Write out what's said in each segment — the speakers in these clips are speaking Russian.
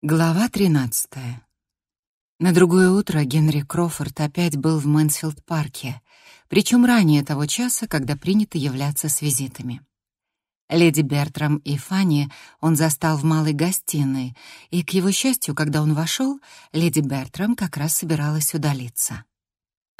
Глава 13. На другое утро Генри Крофорд опять был в Мэнсфилд-парке, причем ранее того часа, когда принято являться с визитами. Леди Бертрам и Фанни он застал в малой гостиной, и, к его счастью, когда он вошел, леди Бертрам как раз собиралась удалиться.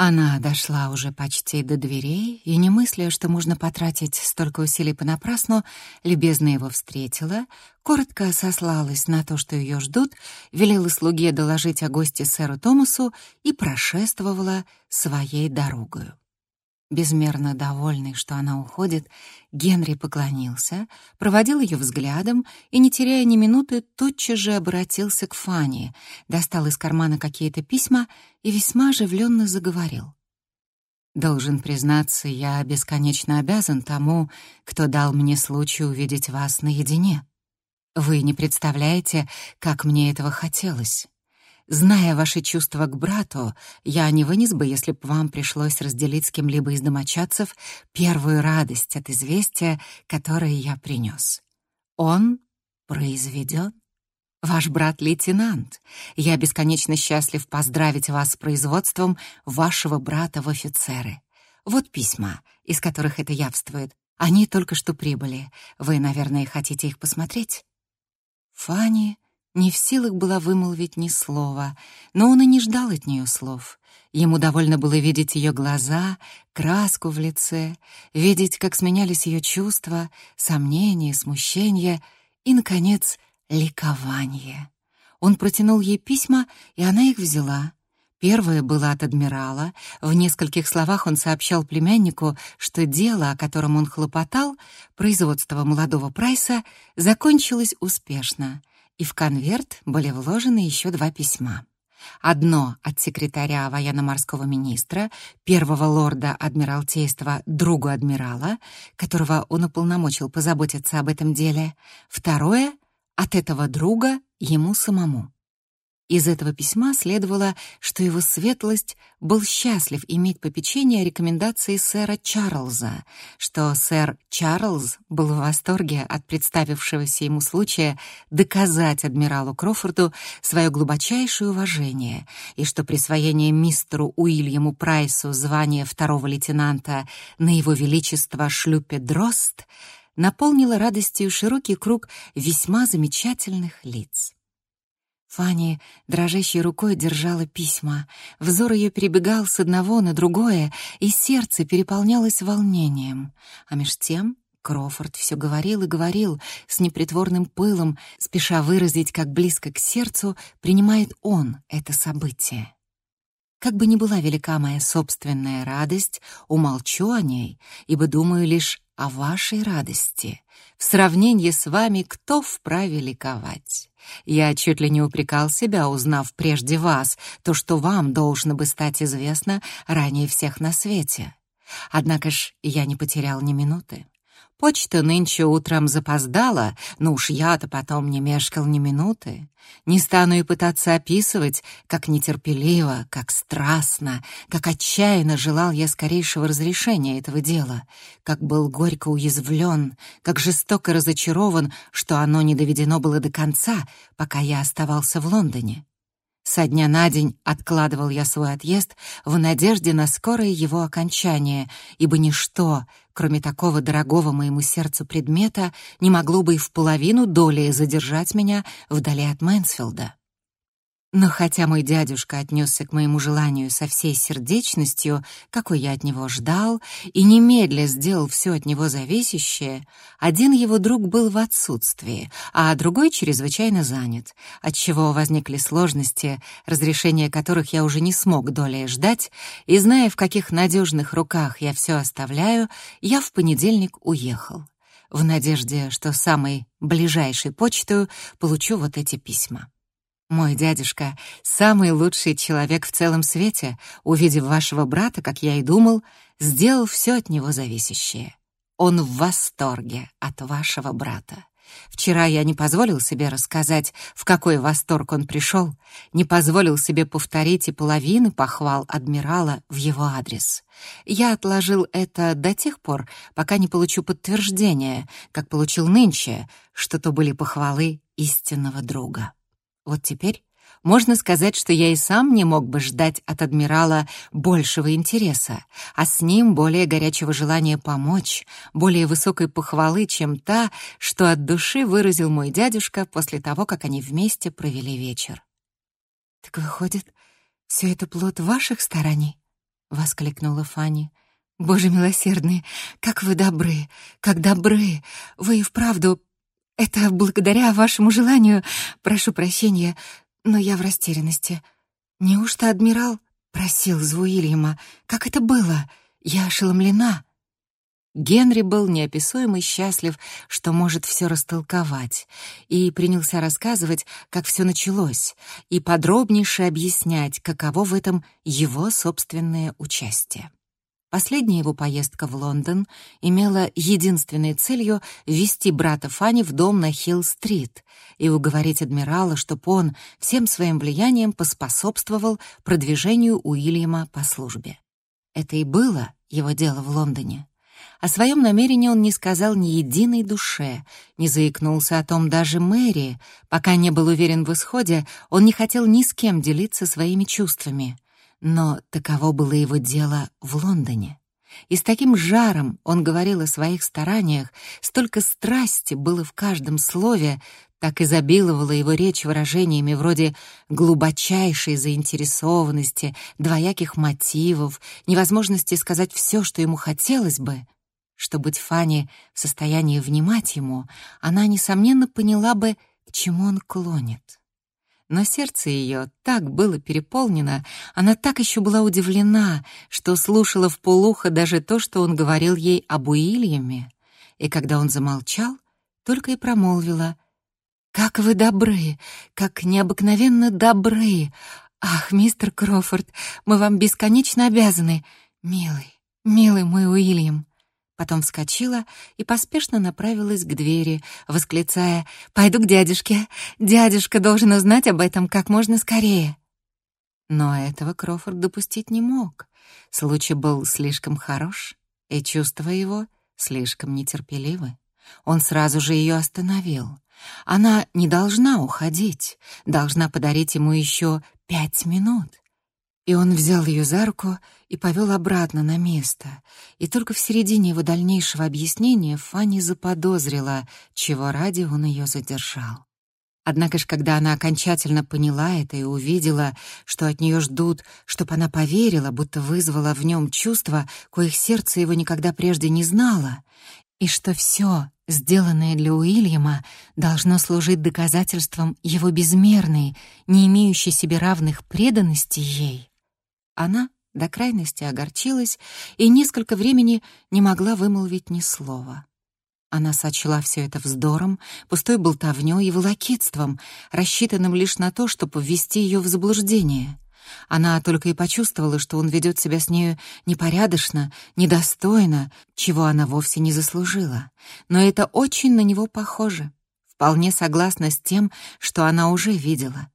Она дошла уже почти до дверей и, не мысля, что можно потратить столько усилий понапрасну, любезно его встретила, коротко сослалась на то, что ее ждут, велела слуге доложить о госте сэру Томасу и прошествовала своей дорогою. Безмерно довольный, что она уходит, Генри поклонился, проводил ее взглядом и, не теряя ни минуты, тотчас же обратился к Фане, достал из кармана какие-то письма и весьма оживленно заговорил. «Должен признаться, я бесконечно обязан тому, кто дал мне случай увидеть вас наедине. Вы не представляете, как мне этого хотелось». Зная ваши чувства к брату, я не вынес бы, если б вам пришлось разделить с кем-либо из домочадцев первую радость от известия, которое я принес. Он произведен. Ваш брат-лейтенант. Я бесконечно счастлив поздравить вас с производством вашего брата в офицеры. Вот письма, из которых это явствует. Они только что прибыли. Вы, наверное, хотите их посмотреть? Фанни не в силах была вымолвить ни слова, но он и не ждал от нее слов. Ему довольно было видеть ее глаза, краску в лице, видеть, как сменялись ее чувства, сомнения, смущение и, наконец, ликование. Он протянул ей письма, и она их взяла. Первое было от адмирала. В нескольких словах он сообщал племяннику, что дело, о котором он хлопотал, производство молодого Прайса, закончилось успешно и в конверт были вложены еще два письма. Одно от секретаря военно-морского министра, первого лорда Адмиралтейства, другу адмирала, которого он уполномочил позаботиться об этом деле. Второе — от этого друга ему самому. Из этого письма следовало, что его светлость был счастлив иметь попечение рекомендации сэра Чарльза, что сэр Чарльз был в восторге от представившегося ему случая доказать адмиралу Крофорду свое глубочайшее уважение, и что присвоение мистеру Уильяму Прайсу звания второго лейтенанта на его величество шлюпе Дрост наполнило радостью широкий круг весьма замечательных лиц. Фанни дрожащей рукой держала письма. Взор ее перебегал с одного на другое, и сердце переполнялось волнением. А меж тем Крофорд все говорил и говорил с непритворным пылом, спеша выразить, как близко к сердцу принимает он это событие. Как бы ни была велика моя собственная радость, умолчу о ней, ибо думаю лишь о вашей радости. В сравнении с вами кто вправе ликовать? Я чуть ли не упрекал себя, узнав прежде вас то, что вам должно бы стать известно ранее всех на свете. Однако ж я не потерял ни минуты. Почта нынче утром запоздала, но уж я-то потом не мешкал ни минуты. Не стану и пытаться описывать, как нетерпеливо, как страстно, как отчаянно желал я скорейшего разрешения этого дела, как был горько уязвлен, как жестоко разочарован, что оно не доведено было до конца, пока я оставался в Лондоне. Со дня на день откладывал я свой отъезд в надежде на скорое его окончание, ибо ничто, кроме такого дорогого моему сердцу предмета, не могло бы и в половину доли задержать меня вдали от Мэнсфилда. Но хотя мой дядюшка отнесся к моему желанию со всей сердечностью, какой я от него ждал, и немедля сделал все от него зависящее, один его друг был в отсутствии, а другой чрезвычайно занят, отчего возникли сложности, разрешения которых я уже не смог долей ждать, и зная, в каких надежных руках я все оставляю, я в понедельник уехал, в надежде, что самой ближайшей почтою получу вот эти письма. Мой дядюшка — самый лучший человек в целом свете, увидев вашего брата, как я и думал, сделал все от него зависящее. Он в восторге от вашего брата. Вчера я не позволил себе рассказать, в какой восторг он пришел, не позволил себе повторить и половины похвал адмирала в его адрес. Я отложил это до тех пор, пока не получу подтверждения, как получил нынче, что то были похвалы истинного друга. Вот теперь можно сказать, что я и сам не мог бы ждать от адмирала большего интереса, а с ним более горячего желания помочь, более высокой похвалы, чем та, что от души выразил мой дядюшка после того, как они вместе провели вечер. «Так выходит, все это плод ваших стараний?» — воскликнула Фанни. «Боже милосердный, как вы добры, как добры! Вы и вправду... Это благодаря вашему желанию, прошу прощения, но я в растерянности. Неужто адмирал просил Звуильяма? Как это было? Я ошеломлена. Генри был неописуемо счастлив, что может все растолковать, и принялся рассказывать, как все началось, и подробнейше объяснять, каково в этом его собственное участие. Последняя его поездка в Лондон имела единственной целью ввести брата Фанни в дом на Хилл-стрит и уговорить адмирала, чтобы он всем своим влиянием поспособствовал продвижению Уильяма по службе. Это и было его дело в Лондоне. О своем намерении он не сказал ни единой душе, не заикнулся о том даже Мэри. Пока не был уверен в исходе, он не хотел ни с кем делиться своими чувствами — но таково было его дело в Лондоне. И с таким жаром он говорил о своих стараниях, столько страсти было в каждом слове, так изобиловала его речь выражениями вроде глубочайшей заинтересованности, двояких мотивов, невозможности сказать все, что ему хотелось бы. Что быть Фанни в состоянии внимать ему, она, несомненно, поняла бы, к чему он клонит но сердце ее так было переполнено, она так еще была удивлена, что слушала в полухо даже то, что он говорил ей об Уильяме. И когда он замолчал, только и промолвила «Как вы добры, как необыкновенно добры! Ах, мистер Крофорд, мы вам бесконечно обязаны! Милый, милый мой Уильям!» Потом вскочила и поспешно направилась к двери, восклицая «Пойду к дядюшке. Дядюшка должен узнать об этом как можно скорее». Но этого Крофорд допустить не мог. Случай был слишком хорош, и чувства его слишком нетерпеливы. Он сразу же ее остановил. Она не должна уходить, должна подарить ему еще пять минут. И он взял ее за руку и повел обратно на место. И только в середине его дальнейшего объяснения Фанни заподозрила, чего ради он ее задержал. Однако ж, когда она окончательно поняла это и увидела, что от нее ждут, чтобы она поверила, будто вызвала в нем чувства, коих сердце его никогда прежде не знало, и что все, сделанное для Уильяма, должно служить доказательством его безмерной, не имеющей себе равных преданности ей, она до крайности огорчилась и несколько времени не могла вымолвить ни слова. Она сочла все это вздором, пустой болтовнёй и волокитством, рассчитанным лишь на то, чтобы ввести ее в заблуждение. Она только и почувствовала, что он ведет себя с нею непорядочно, недостойно, чего она вовсе не заслужила. Но это очень на него похоже, вполне согласно с тем, что она уже видела.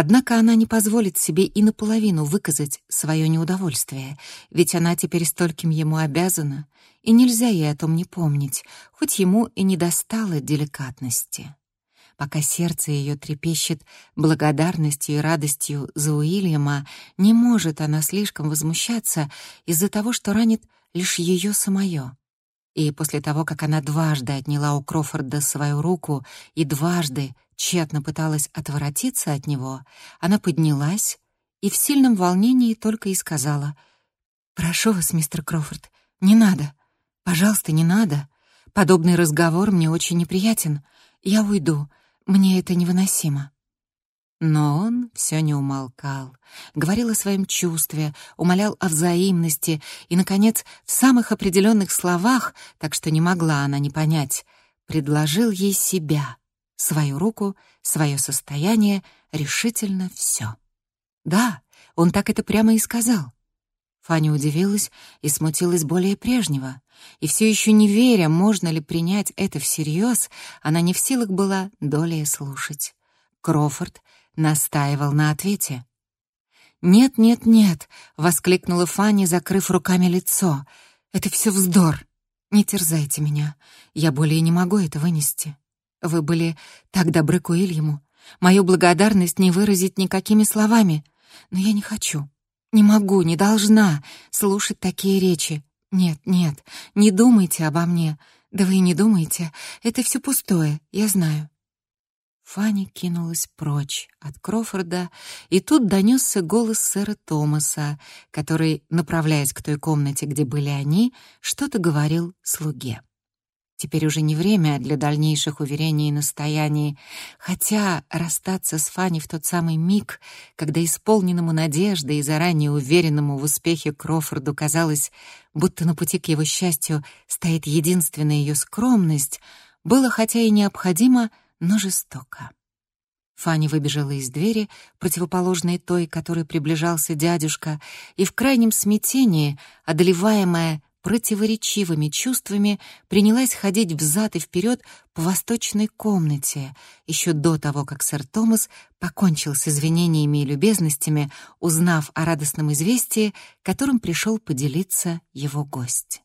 Однако она не позволит себе и наполовину выказать свое неудовольствие, ведь она теперь стольким ему обязана, и нельзя ей о том не помнить, хоть ему и не достало деликатности. Пока сердце ее трепещет благодарностью и радостью за Уильяма, не может она слишком возмущаться из-за того, что ранит лишь ее самое. И после того, как она дважды отняла у Крофорда свою руку и дважды тщетно пыталась отворотиться от него, она поднялась и в сильном волнении только и сказала «Прошу вас, мистер Крофорд, не надо. Пожалуйста, не надо. Подобный разговор мне очень неприятен. Я уйду. Мне это невыносимо». Но он все не умолкал, говорил о своем чувстве, умолял о взаимности и, наконец, в самых определенных словах, так что не могла она не понять, предложил ей себя, свою руку, свое состояние, решительно все. Да, он так это прямо и сказал. Фаня удивилась и смутилась более прежнего. И все еще не веря, можно ли принять это всерьез, она не в силах была долее слушать. Крофорд настаивал на ответе. «Нет, нет, нет!» — воскликнула Фанни, закрыв руками лицо. «Это все вздор! Не терзайте меня. Я более не могу это вынести. Вы были так добры к Уильяму. Мою благодарность не выразить никакими словами. Но я не хочу, не могу, не должна слушать такие речи. Нет, нет, не думайте обо мне. Да вы и не думайте. Это все пустое, я знаю. Фанни кинулась прочь от Крофорда, и тут донесся голос сэра Томаса, который, направляясь к той комнате, где были они, что-то говорил слуге. Теперь уже не время для дальнейших уверений и настояний, хотя расстаться с Фанни в тот самый миг, когда исполненному надежды и заранее уверенному в успехе Крофорду казалось, будто на пути к его счастью стоит единственная ее скромность, было хотя и необходимо, но жестоко. Фанни выбежала из двери, противоположной той, которой приближался дядюшка, и в крайнем смятении, одолеваемая противоречивыми чувствами принялась ходить взад и вперед по восточной комнате, еще до того, как сэр Томас покончил с извинениями и любезностями, узнав о радостном известии, которым пришел поделиться его гость.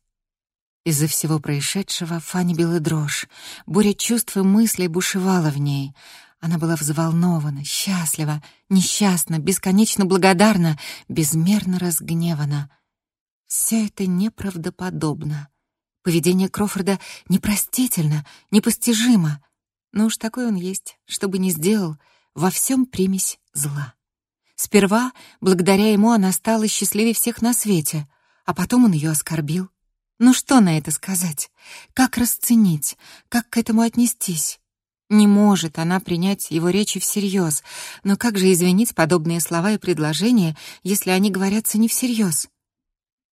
Из-за всего происшедшего Фанни била дрожь, буря чувств и мыслей бушевала в ней. Она была взволнована, счастлива, несчастна, бесконечно благодарна, безмерно разгневана — все это неправдоподобно. Поведение Крофорда непростительно, непостижимо. Но уж такой он есть, чтобы не сделал, во всем примесь зла. Сперва, благодаря ему, она стала счастливее всех на свете, а потом он ее оскорбил. Ну что на это сказать? Как расценить? Как к этому отнестись? Не может она принять его речи всерьез, но как же извинить подобные слова и предложения, если они говорятся не всерьез?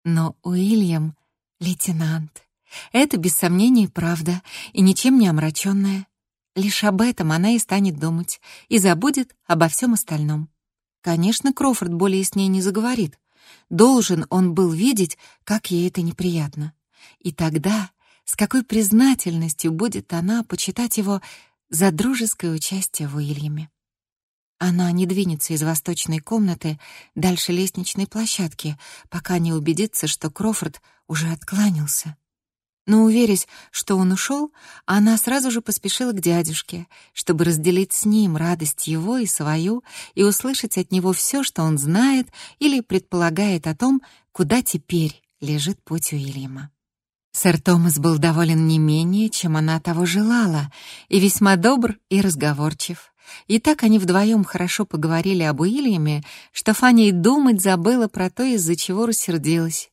Но Уильям — лейтенант. Это, без сомнения, правда, и ничем не омраченная. Лишь об этом она и станет думать, и забудет обо всем остальном. Конечно, Крофорд более с ней не заговорит. Должен он был видеть, как ей это неприятно. И тогда с какой признательностью будет она почитать его за дружеское участие в Уильяме. Она не двинется из восточной комнаты дальше лестничной площадки, пока не убедится, что Крофорд уже откланялся. Но уверясь, что он ушел, она сразу же поспешила к дядюшке, чтобы разделить с ним радость его и свою и услышать от него все, что он знает или предполагает о том, куда теперь лежит путь Уильяма. Сэр Томас был доволен не менее, чем она того желала, и весьма добр и разговорчив. И так они вдвоем хорошо поговорили об Уильяме, что Фанни и думать забыла про то, из-за чего рассердилась.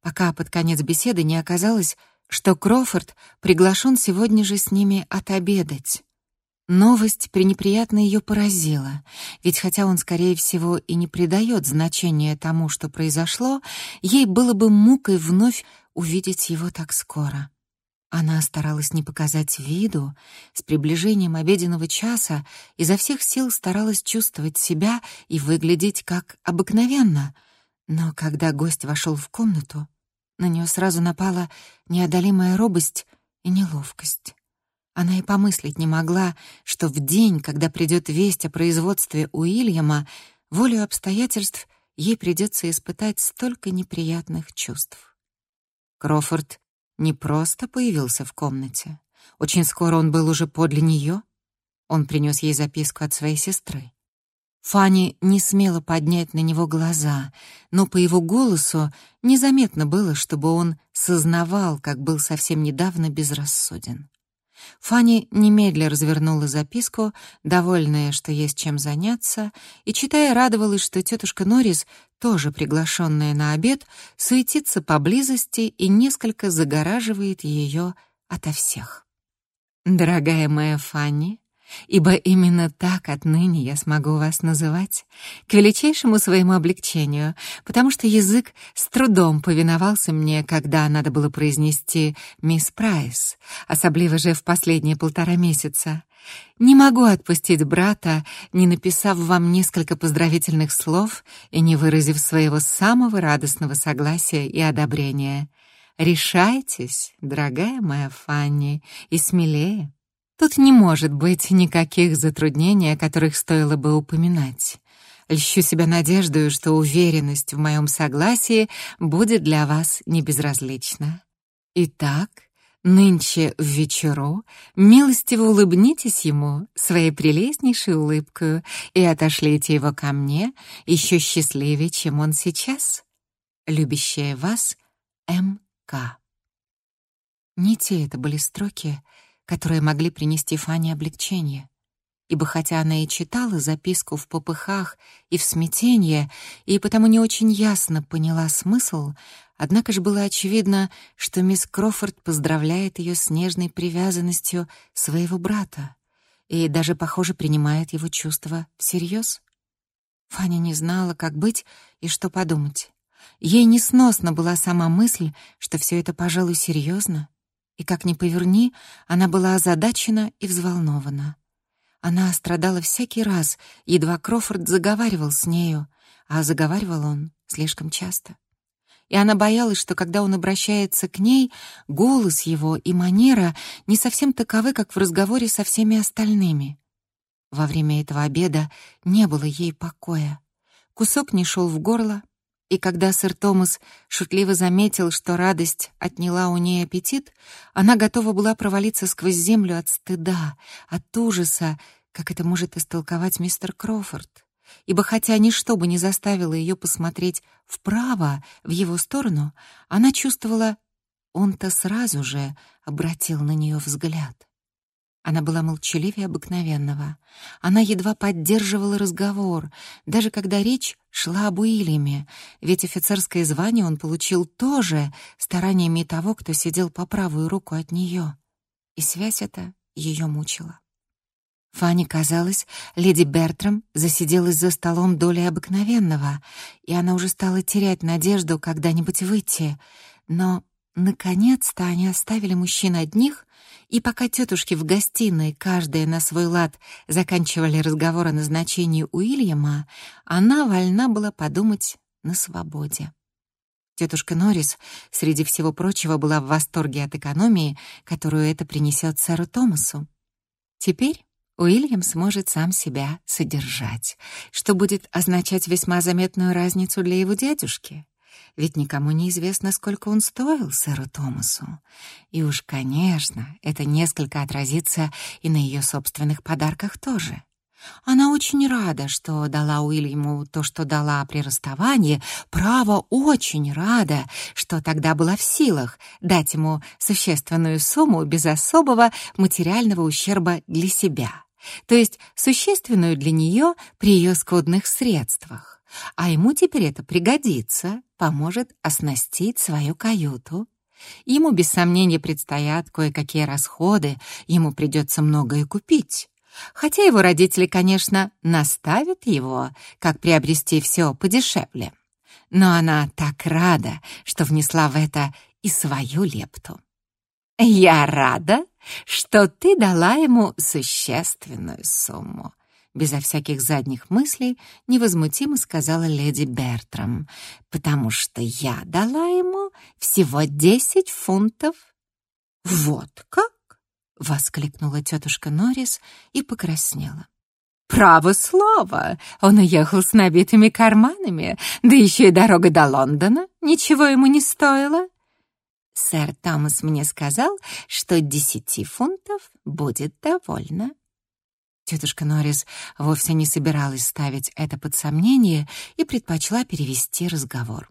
Пока под конец беседы не оказалось, что Крофорд приглашен сегодня же с ними отобедать. Новость пренеприятно ее поразила, ведь хотя он, скорее всего, и не придает значения тому, что произошло, ей было бы мукой вновь увидеть его так скоро. Она старалась не показать виду, с приближением обеденного часа изо всех сил старалась чувствовать себя и выглядеть как обыкновенно. Но когда гость вошел в комнату, на нее сразу напала неодолимая робость и неловкость. Она и помыслить не могла, что в день, когда придет весть о производстве Уильяма, волю обстоятельств ей придется испытать столько неприятных чувств. Крофорд не просто появился в комнате. Очень скоро он был уже подле нее. Он принес ей записку от своей сестры. Фанни не смела поднять на него глаза, но по его голосу незаметно было, чтобы он сознавал, как был совсем недавно безрассуден. Фанни немедля развернула записку, довольная, что есть чем заняться, и, читая, радовалась, что тетушка Норрис, тоже приглашенная на обед, суетится поблизости и несколько загораживает ее ото всех. «Дорогая моя Фанни, ибо именно так отныне я смогу вас называть, к величайшему своему облегчению, потому что язык с трудом повиновался мне, когда надо было произнести «Мисс Прайс», особливо же в последние полтора месяца. Не могу отпустить брата, не написав вам несколько поздравительных слов и не выразив своего самого радостного согласия и одобрения. Решайтесь, дорогая моя Фанни, и смелее. Тут не может быть никаких затруднений, о которых стоило бы упоминать. Льщу себя надеждой, что уверенность в моем согласии будет для вас небезразлична. Итак, Нынче в вечеру милостиво улыбнитесь ему своей прелестнейшей улыбкой и отошлите его ко мне еще счастливее, чем он сейчас. Любящая вас М.К. Не те это были строки, которые могли принести Фане облегчение ибо хотя она и читала записку в попыхах и в смятении, и потому не очень ясно поняла смысл, однако же было очевидно, что мисс Крофорд поздравляет ее с нежной привязанностью своего брата и даже, похоже, принимает его чувства всерьез. Фаня не знала, как быть и что подумать. Ей несносна была сама мысль, что все это, пожалуй, серьезно, и как ни поверни, она была озадачена и взволнована. Она страдала всякий раз, едва Крофорд заговаривал с нею, а заговаривал он слишком часто. И она боялась, что когда он обращается к ней, голос его и манера не совсем таковы, как в разговоре со всеми остальными. Во время этого обеда не было ей покоя. Кусок не шел в горло, и когда сэр Томас шутливо заметил, что радость отняла у нее аппетит, она готова была провалиться сквозь землю от стыда, от ужаса, как это может истолковать мистер Крофорд. Ибо хотя ничто бы не заставило ее посмотреть вправо, в его сторону, она чувствовала, он-то сразу же обратил на нее взгляд. Она была молчаливее обыкновенного. Она едва поддерживала разговор, даже когда речь шла об Уильяме, ведь офицерское звание он получил тоже стараниями того, кто сидел по правую руку от нее. И связь эта ее мучила. Фанни казалось, леди Бертрам засиделась за столом долей обыкновенного, и она уже стала терять надежду когда-нибудь выйти. Но, наконец-то, они оставили мужчин одних и пока тетушки в гостиной, каждая на свой лад, заканчивали разговор о назначении Уильяма, она вольна была подумать на свободе. Тетушка Норрис, среди всего прочего, была в восторге от экономии, которую это принесет сэру Томасу. Теперь Уильям сможет сам себя содержать, что будет означать весьма заметную разницу для его дядюшки ведь никому не известно, сколько он стоил сэру Томасу. И уж, конечно, это несколько отразится и на ее собственных подарках тоже. Она очень рада, что дала Уильяму то, что дала при расставании. Право, очень рада, что тогда была в силах дать ему существенную сумму без особого материального ущерба для себя. То есть существенную для нее при ее скудных средствах. А ему теперь это пригодится, поможет оснастить свою каюту. Ему без сомнения предстоят кое-какие расходы, ему придется многое купить. Хотя его родители, конечно, наставят его, как приобрести все подешевле. Но она так рада, что внесла в это и свою лепту. «Я рада, что ты дала ему существенную сумму», безо всяких задних мыслей, невозмутимо сказала леди Бертрам, «потому что я дала ему всего десять фунтов». «Вот как?» — воскликнула тетушка Норрис и покраснела. «Право слово! Он уехал с набитыми карманами, да еще и дорога до Лондона ничего ему не стоила». Сэр Томас мне сказал, что десяти фунтов будет довольно. Тетушка Норрис вовсе не собиралась ставить это под сомнение и предпочла перевести разговор.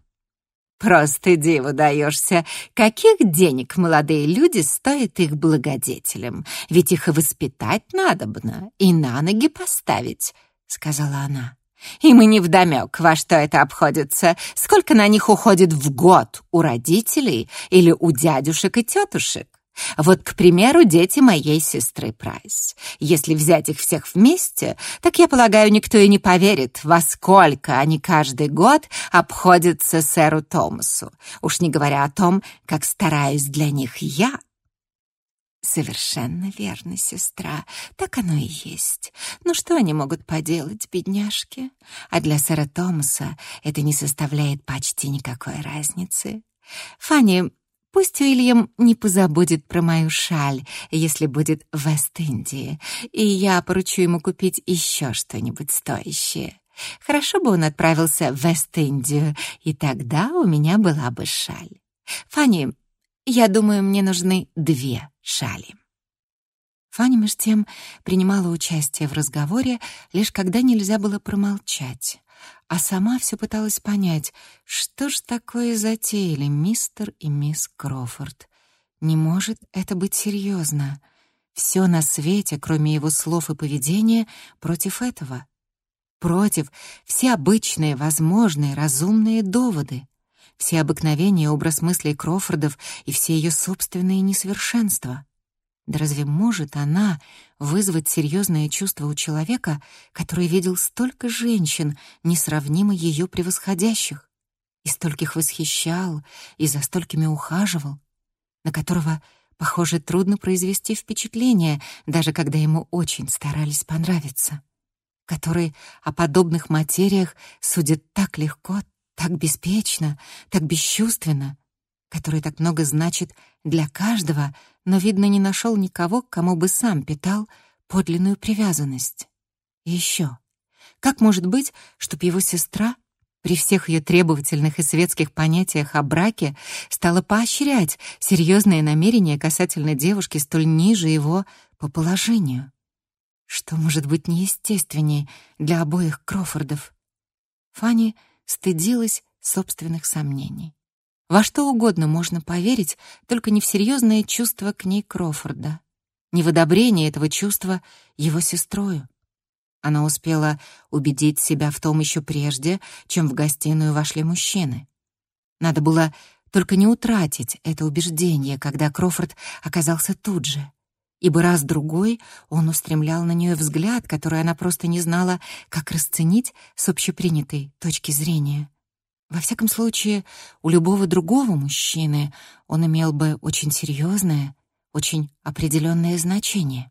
«Просто диву даешься, каких денег молодые люди стоят их благодетелям, ведь их и воспитать надобно, и на ноги поставить», — сказала она. «И мы не вдомек, во что это обходится, сколько на них уходит в год у родителей или у дядюшек и тетушек. Вот, к примеру, дети моей сестры Прайс. Если взять их всех вместе, так, я полагаю, никто и не поверит, во сколько они каждый год обходятся сэру Томасу, уж не говоря о том, как стараюсь для них я. Совершенно верно, сестра. Так оно и есть. Но что они могут поделать, бедняжки? А для сэра Томаса это не составляет почти никакой разницы. Фанни, Пусть Уильям не позабудет про мою шаль, если будет в Вест-Индии, и я поручу ему купить еще что-нибудь стоящее. Хорошо бы он отправился в Вест-Индию, и тогда у меня была бы шаль. Фанни, Я думаю, мне нужны две шали». Фанни меж тем принимала участие в разговоре, лишь когда нельзя было промолчать, а сама все пыталась понять, что ж такое затеяли мистер и мисс Крофорд. Не может это быть серьезно. Все на свете, кроме его слов и поведения, против этого. Против все обычные, возможные, разумные доводы, все обыкновения образ мыслей Крофордов и все ее собственные несовершенства. Да разве может она вызвать серьезное чувство у человека, который видел столько женщин, несравнимо ее превосходящих, и стольких восхищал, и за столькими ухаживал, на которого, похоже, трудно произвести впечатление, даже когда ему очень старались понравиться, который о подобных материях судит так легко, так беспечно, так бесчувственно, который так много значит для каждого, но, видно, не нашел никого, к кому бы сам питал подлинную привязанность. И еще, как может быть, чтоб его сестра при всех ее требовательных и светских понятиях о браке стала поощрять серьезные намерения касательно девушки столь ниже его по положению? Что может быть неестественнее для обоих Крофордов? Фанни стыдилась собственных сомнений. Во что угодно можно поверить, только не в серьезное чувство к ней Крофорда, не в одобрение этого чувства его сестрою. Она успела убедить себя в том еще прежде, чем в гостиную вошли мужчины. Надо было только не утратить это убеждение, когда Крофорд оказался тут же, ибо раз-другой он устремлял на нее взгляд, который она просто не знала, как расценить с общепринятой точки зрения. Во всяком случае, у любого другого мужчины он имел бы очень серьезное, очень определенное значение.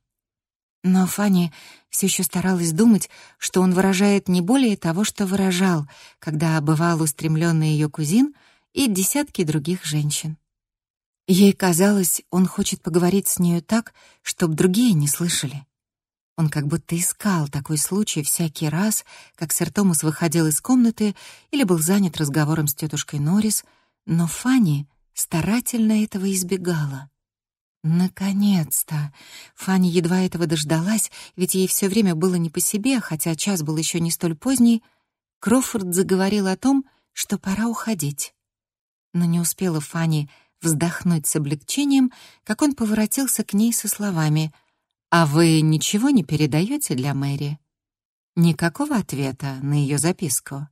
Но Фанни все еще старалась думать, что он выражает не более того, что выражал, когда бывал устремленный ее кузин и десятки других женщин. Ей казалось, он хочет поговорить с нею так, чтобы другие не слышали. Он как будто искал такой случай всякий раз, как сэр Томас выходил из комнаты или был занят разговором с тетушкой Норрис, но Фанни старательно этого избегала. Наконец-то! Фанни едва этого дождалась, ведь ей все время было не по себе, хотя час был еще не столь поздний. Крофорд заговорил о том, что пора уходить. Но не успела Фанни вздохнуть с облегчением, как он поворотился к ней со словами — «А вы ничего не передаете для Мэри?» Никакого ответа на ее записку.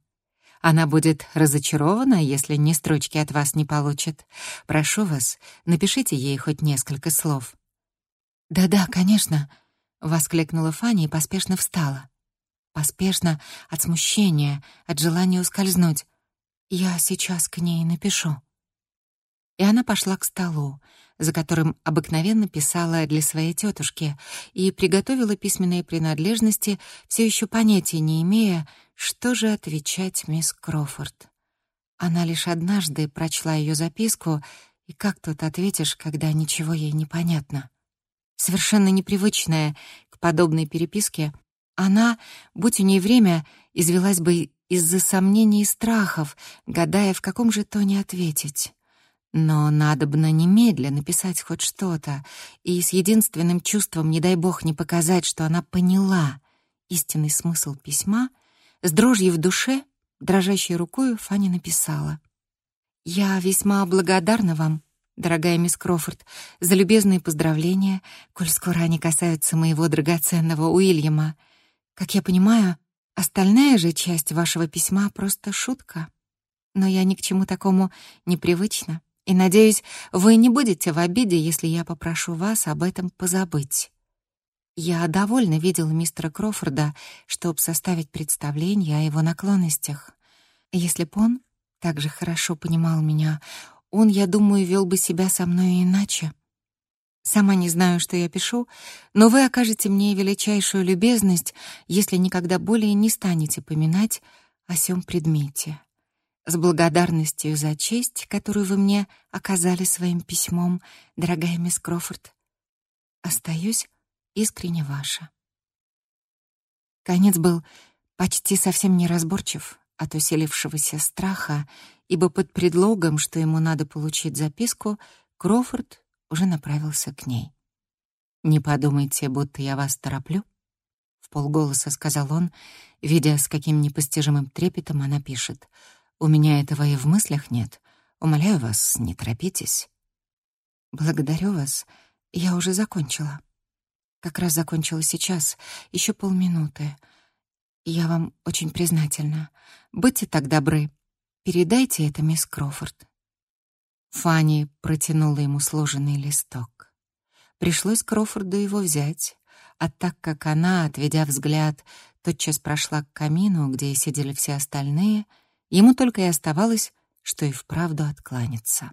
Она будет разочарована, если ни строчки от вас не получит. Прошу вас, напишите ей хоть несколько слов. «Да-да, конечно», — воскликнула Фанни и поспешно встала. Поспешно, от смущения, от желания ускользнуть. «Я сейчас к ней напишу». И она пошла к столу, за которым обыкновенно писала для своей тетушки, и приготовила письменные принадлежности, все еще понятия не имея, что же отвечать мисс Крофорд. Она лишь однажды прочла ее записку, и как тут ответишь, когда ничего ей не понятно? Совершенно непривычная к подобной переписке, она, будь у ней время, извелась бы из-за сомнений и страхов, гадая, в каком же тоне ответить. Но надобно немедленно написать хоть что-то, и с единственным чувством, не дай бог, не показать, что она поняла истинный смысл письма, с дрожью в душе, дрожащей рукой Фанни написала. «Я весьма благодарна вам, дорогая мисс Крофорд, за любезные поздравления, коль скоро они касаются моего драгоценного Уильяма. Как я понимаю, остальная же часть вашего письма просто шутка. Но я ни к чему такому не привычна. И, надеюсь, вы не будете в обиде, если я попрошу вас об этом позабыть. Я довольно видела мистера Крофорда, чтобы составить представление о его наклонностях. Если б он так же хорошо понимал меня, он, я думаю, вел бы себя со мной иначе. Сама не знаю, что я пишу, но вы окажете мне величайшую любезность, если никогда более не станете поминать о сём предмете с благодарностью за честь, которую вы мне оказали своим письмом, дорогая мисс Крофорд. Остаюсь искренне ваша. Конец был почти совсем неразборчив от усилившегося страха, ибо под предлогом, что ему надо получить записку, Крофорд уже направился к ней. «Не подумайте, будто я вас тороплю», — в полголоса сказал он, видя, с каким непостижимым трепетом она пишет. «У меня этого и в мыслях нет. Умоляю вас, не торопитесь». «Благодарю вас. Я уже закончила. Как раз закончила сейчас, еще полминуты. Я вам очень признательна. Будьте так добры. Передайте это мисс Крофорд». Фанни протянула ему сложенный листок. Пришлось Крофорду его взять, а так как она, отведя взгляд, тотчас прошла к камину, где сидели все остальные, ему только и оставалось, что и вправду откланяться.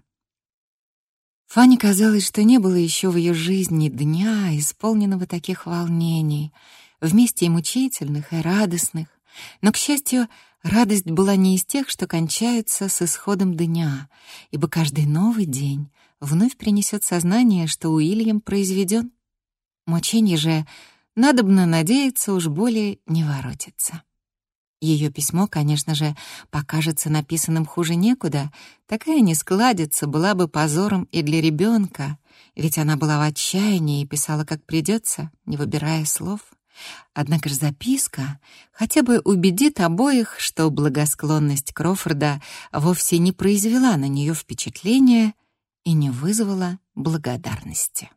Фанни казалось, что не было еще в ее жизни дня, исполненного таких волнений, вместе и мучительных, и радостных. Но, к счастью, радость была не из тех, что кончаются с исходом дня, ибо каждый новый день вновь принесет сознание, что Уильям произведен. Мучение же, надобно надеяться, уж более не воротится. Ее письмо, конечно же, покажется написанным хуже некуда. Такая нескладица была бы позором и для ребенка, ведь она была в отчаянии и писала как придется, не выбирая слов. Однако же записка хотя бы убедит обоих, что благосклонность Крофорда вовсе не произвела на нее впечатления и не вызвала благодарности.